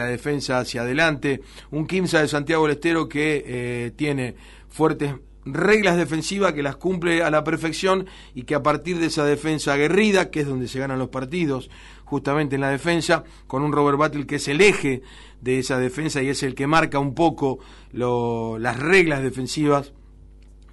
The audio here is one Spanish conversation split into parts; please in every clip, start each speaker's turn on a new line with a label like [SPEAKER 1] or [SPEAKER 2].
[SPEAKER 1] la defensa hacia adelante, un Quimsa de Santiago del Estero que eh, tiene fuertes reglas defensivas que las cumple a la perfección y que a partir de esa defensa aguerrida, que es donde se ganan los partidos, justamente en la defensa, con un Robert Battle que es el eje de esa defensa y es el que marca un poco las reglas defensivas,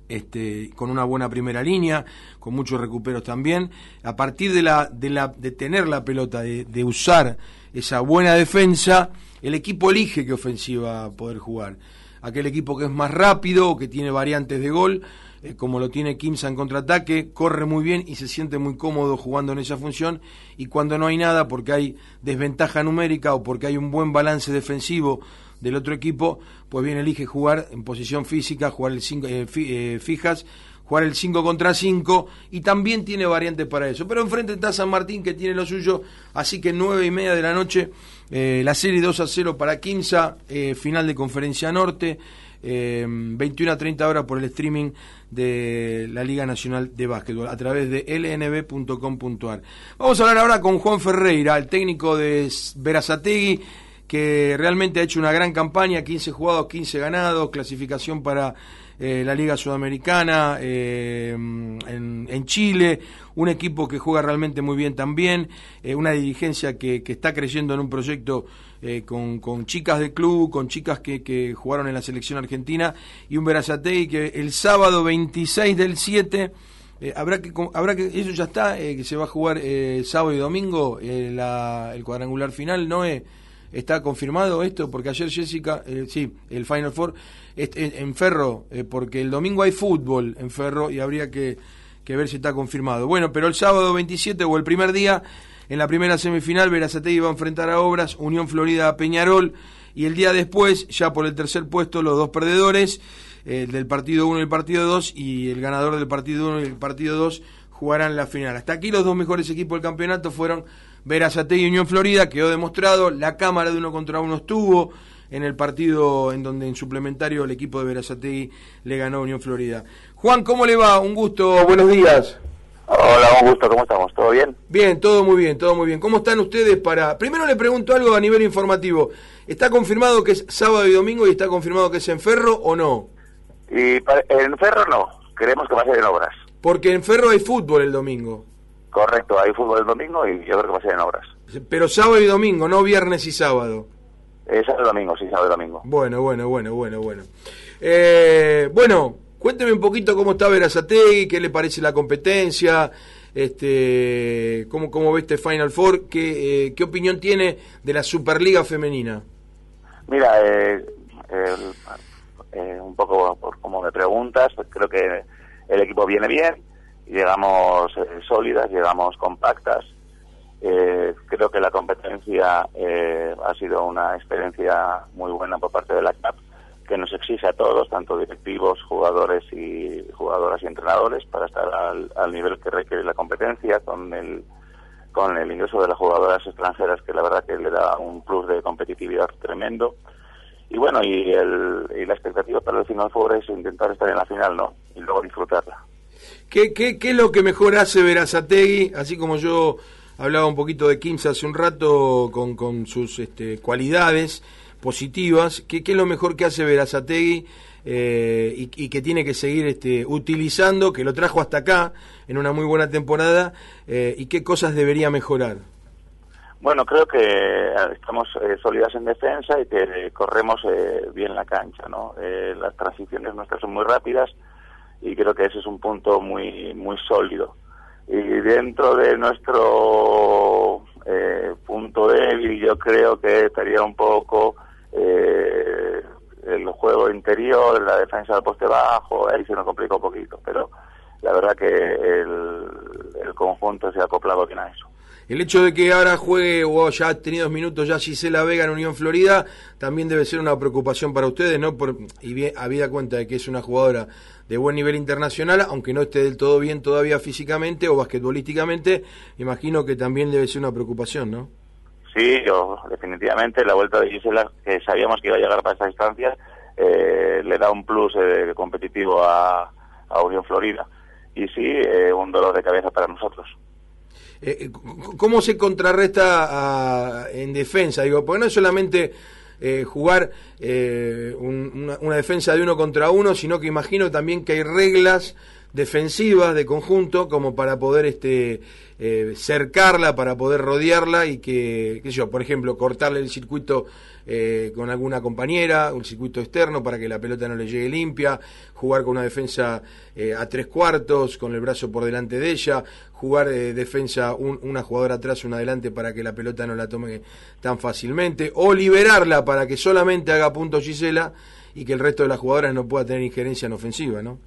[SPEAKER 1] este, con una buena primera línea, con muchos recuperos también. A partir de, la, de, la, de tener la pelota, de, usar esa buena defensa, el equipo elige qué ofensiva poder jugar. Aquel equipo que es más rápido, que tiene variantes de gol, eh, como lo tiene Kimsa en contraataque, corre muy bien y se siente muy cómodo jugando en esa función. Y cuando no hay nada, porque hay desventaja numérica o porque hay un buen balance defensivo del otro equipo, pues bien elige jugar en posición física, jugar el cinco, eh, eh, fijas, jugar el 5 contra 5 y también tiene variantes para eso. Pero enfrente está San Martín que tiene lo suyo, así que nueve y media de la noche, eh, la serie 2 a 0 para Quinza, final de Conferencia Norte. 21 a 30 horas por el streaming de la Liga Nacional de Básquetbol a través de lnb.com.ar. Vamos a hablar ahora con Juan Ferreira, el técnico de Verazategui, que realmente ha hecho una gran campaña, 15 jugados, 15 ganados, clasificación para eh, la Liga Sudamericana eh, en, Chile, un equipo que juega realmente muy bien también, eh, una dirigencia que, que, está creciendo en un proyecto con, con, chicas de club, con chicas que, que, jugaron en la selección argentina y un Verazatei que el sábado 26 del 7... habrá que habrá que eso ya está que se va a jugar sábado y domingo la, el cuadrangular final no es ¿Está confirmado esto? Porque ayer Jessica, eh, sí, el Final Four en Ferro, eh, porque el domingo hay fútbol en Ferro y habría que, ver si está confirmado. Bueno, pero el sábado 27 o el primer día, en la primera semifinal, Verazategui va a enfrentar a Obras, Unión Florida a Peñarol, y el día después, ya por el tercer puesto, los dos perdedores, el del partido 1 y el partido 2, y el ganador del partido 1 y el partido 2 jugarán la final. Hasta aquí los dos mejores equipos del campeonato fueron Verazategui y Unión Florida, quedó demostrado, la cámara de uno contra uno estuvo en el partido en donde en suplementario el equipo de Verazategui le ganó a Unión Florida. Juan, ¿cómo le va? Un gusto, buenos días.
[SPEAKER 2] Hola, un gusto, ¿cómo estamos? ¿Todo bien?
[SPEAKER 1] Bien, todo muy bien, todo muy bien. ¿Cómo están ustedes para...? Primero le pregunto algo a nivel informativo. ¿Está confirmado que es sábado y domingo y está confirmado que es en Ferro o no?
[SPEAKER 2] Y en Ferro no, queremos que ser en obras.
[SPEAKER 1] Porque en Ferro hay fútbol el domingo.
[SPEAKER 2] Correcto, hay fútbol el domingo y yo creo que va a ser en obras.
[SPEAKER 1] Pero sábado y domingo, no viernes y sábado.
[SPEAKER 2] Eh, sábado y domingo, sí, sábado y domingo.
[SPEAKER 1] Bueno, bueno, bueno, bueno, bueno. Eh, bueno, cuénteme un poquito cómo está Verazategui, qué le parece la competencia, este, cómo, cómo ve este Final Four, qué, eh, qué opinión tiene de la Superliga Femenina.
[SPEAKER 2] Mira, eh, un poco por como me preguntas, pues creo que el equipo viene bien llegamos eh, sólidas, llegamos compactas. Eh, creo que la competencia eh, ha sido una experiencia muy buena por parte de la CAP, que nos exige a todos, tanto directivos, jugadores y jugadoras y entrenadores, para estar al, nivel que requiere la competencia, con el, con el ingreso de las jugadoras extranjeras, que la verdad que le da un plus de competitividad tremendo. Y bueno, y, el, y la expectativa para el Final Four es intentar estar en la final, ¿no? Y luego disfrutarla.
[SPEAKER 1] ¿Qué, qué, qué es lo que mejor hace Verazategui? Así como yo hablaba un poquito de Kims hace un rato con, con sus este, cualidades positivas, ¿qué, ¿qué, es lo mejor que hace Verazategui eh, y, y, que tiene que seguir este, utilizando, que lo trajo hasta acá en una muy buena temporada, eh, y qué cosas debería mejorar?
[SPEAKER 2] Bueno, creo que eh, estamos eh, sólidas en defensa y que corremos eh, bien la cancha, ¿no? Las transiciones nuestras son muy rápidas, y creo que ese es un punto muy muy sólido. Y dentro de nuestro eh, punto débil yo creo que estaría un poco eh, el juego interior, la defensa del poste bajo, ahí se nos complica un poquito, pero la verdad que el, conjunto se ha acoplado bien a eso.
[SPEAKER 1] El hecho de que ahora juegue o ya ha tenido minutos ya Gisela Vega en Unión Florida también debe ser una preocupación para ustedes, ¿no? Por, y bien, habida cuenta de que es una jugadora de buen nivel internacional, aunque no esté del todo bien todavía físicamente o basquetbolísticamente, imagino que también debe ser una preocupación, ¿no?
[SPEAKER 2] Sí, yo definitivamente la vuelta de Gisela, que sabíamos que iba a llegar para esta instancia, eh, le da un plus eh, competitivo a, a Unión Florida. Y sí, eh, un dolor de cabeza para nosotros.
[SPEAKER 1] eh, ¿cómo se contrarresta en defensa? Digo, porque no es solamente jugar una, una, defensa de uno contra uno, sino que imagino también que hay reglas defensivas de conjunto como para poder este eh, cercarla, para poder rodearla y que, yo, por ejemplo, cortarle el circuito eh, con alguna compañera, un circuito externo para que la pelota no le llegue limpia, jugar con una defensa eh, a tres cuartos, con el brazo por delante de ella, jugar defensa una jugadora atrás, una adelante para que la pelota no la tome tan fácilmente, o liberarla para que solamente haga punto Gisela y que el resto de las jugadoras no pueda tener injerencia en ofensiva, ¿no?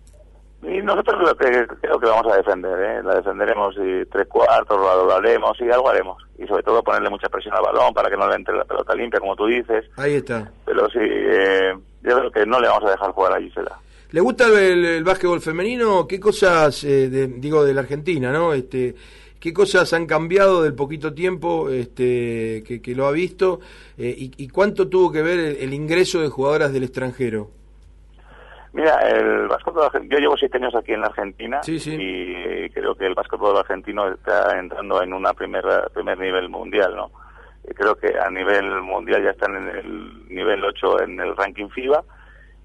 [SPEAKER 2] Y nosotros lo que creo que vamos a defender, ¿eh? la defenderemos y tres cuartos, lo, haremos y algo haremos. Y sobre todo ponerle mucha presión al balón para que no le entre la pelota limpia, como tú dices.
[SPEAKER 1] Ahí está.
[SPEAKER 2] Pero sí, eh, yo creo que no le vamos a dejar jugar a Gisela.
[SPEAKER 1] ¿Le gusta el, el básquetbol femenino? ¿Qué cosas, eh, digo, de la Argentina, ¿no? Este, ¿Qué cosas han cambiado del poquito tiempo este, que, lo ha visto? Eh, y, cuánto tuvo que ver el ingreso de jugadoras del extranjero?
[SPEAKER 2] Mira, el básquetbol, yo llevo siete años aquí en la Argentina y creo que el básquetbol argentino está entrando en una primera primer nivel mundial, ¿no? Creo que a nivel mundial ya están en el nivel 8 en el ranking FIBA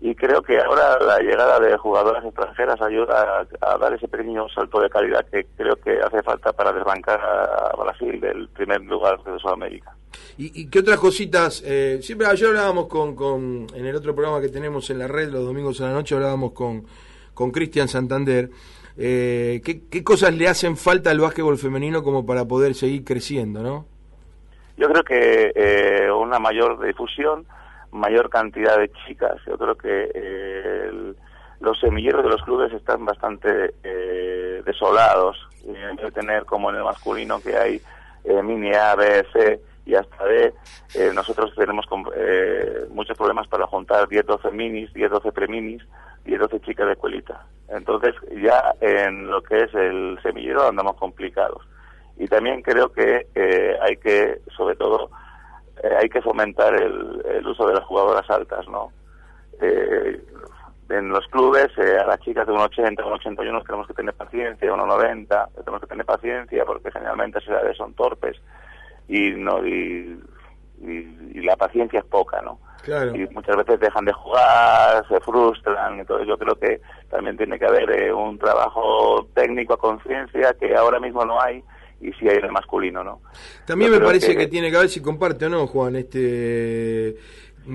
[SPEAKER 2] y creo que ahora la llegada de jugadoras extranjeras ayuda a, dar ese pequeño salto de calidad que creo que hace falta para desbancar a Brasil del primer lugar de Sudamérica.
[SPEAKER 1] ¿Y, qué otras cositas? Eh, siempre ayer hablábamos con, con, en el otro programa que tenemos en la red los domingos a la noche, hablábamos con con Cristian Santander. Eh, ¿qué, ¿Qué cosas le hacen falta al básquetbol femenino como para poder seguir creciendo, no?
[SPEAKER 2] Yo creo que eh, una mayor difusión, mayor cantidad de chicas. Yo creo que eh, los semilleros de los clubes están bastante eh, desolados. En vez de tener como en el masculino que hay eh, mini A, B, C y hasta D, nosotros tenemos muchos problemas para juntar 10, 12 minis, 10, 12 preminis, 10, 12 chicas de escuelita. Entonces ya en lo que es el semillero andamos complicados. Y también creo que hay que, sobre todo, eh, hay que fomentar el, uso de las jugadoras altas, ¿no? Eh, en los clubes, eh, a las chicas de 1,80, 1,81 tenemos que tener paciencia, 1,90 tenemos que tener paciencia porque generalmente esas edades son torpes y no y, la paciencia es poca, ¿no? Y muchas veces dejan de jugar, se frustran, entonces yo creo que también tiene que haber un trabajo técnico a conciencia que ahora mismo no hay y si hay el masculino, ¿no?
[SPEAKER 1] También me parece que... tiene que ver si comparte o no, Juan, este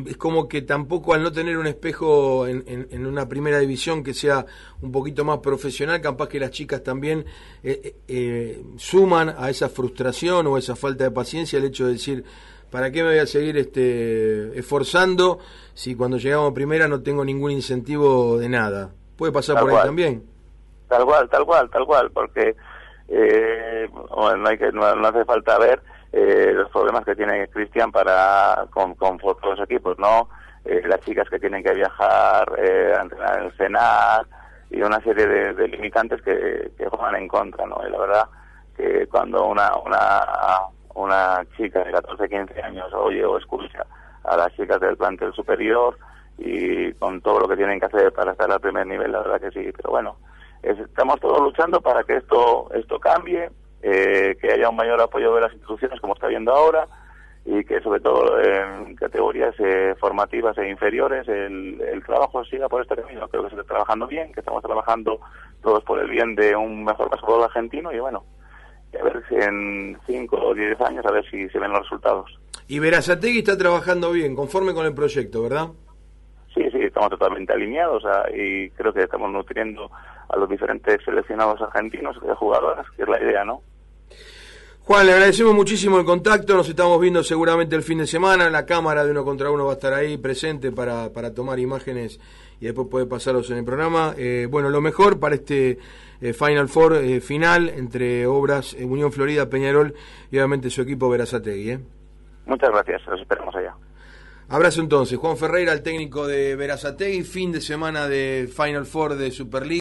[SPEAKER 1] es como que tampoco al no tener un espejo en, en, una primera división que sea un poquito más profesional, capaz que las chicas también eh, eh, eh, suman a esa frustración o esa falta de paciencia el hecho de decir, ¿para qué me voy a seguir este, esforzando si cuando llegamos a primera no tengo ningún incentivo de nada? Puede pasar por ahí también.
[SPEAKER 2] Tal cual, tal cual, tal cual, porque eh, no, hay que, no, hace falta ver eh, los problemas que tiene Cristian para con, con otros equipos, ¿no? Eh, las chicas que tienen que viajar eh, a entrenar en el CENAR y una serie de, limitantes que, que, juegan en contra, ¿no? Y la verdad que cuando una, una, una chica de 14, 15 años oye o escucha a las chicas del plantel superior y con todo lo que tienen que hacer para estar al primer nivel, la verdad que sí, pero bueno, estamos todos luchando para que esto esto cambie, eh, que haya un mayor apoyo de las instituciones como está viendo ahora y que sobre todo en categorías eh, formativas e inferiores el, el, trabajo siga por este camino. Creo que se está trabajando bien, que estamos trabajando todos por el bien de un mejor basquetbol argentino y bueno, a ver si en 5 o 10 años a ver si se ven los resultados.
[SPEAKER 1] Y Verazategui está trabajando bien, conforme con el proyecto, ¿verdad?
[SPEAKER 2] Sí, sí, estamos totalmente alineados y creo que estamos nutriendo a los diferentes seleccionados argentinos de jugadoras, que es la idea, ¿no?
[SPEAKER 1] Juan, le agradecemos muchísimo el contacto, nos estamos viendo seguramente el fin de semana, la cámara de uno contra uno va a estar ahí presente para, para tomar imágenes y después puede pasarlos en el programa. Eh, bueno, lo mejor para este eh, Final Four eh, final entre Obras Unión Florida, Peñarol y obviamente su equipo Verazategui.
[SPEAKER 2] Muchas gracias, los esperamos allá.
[SPEAKER 1] Abrazo entonces, Juan Ferreira, el técnico de Verazategui, fin de semana de Final Four de Super League.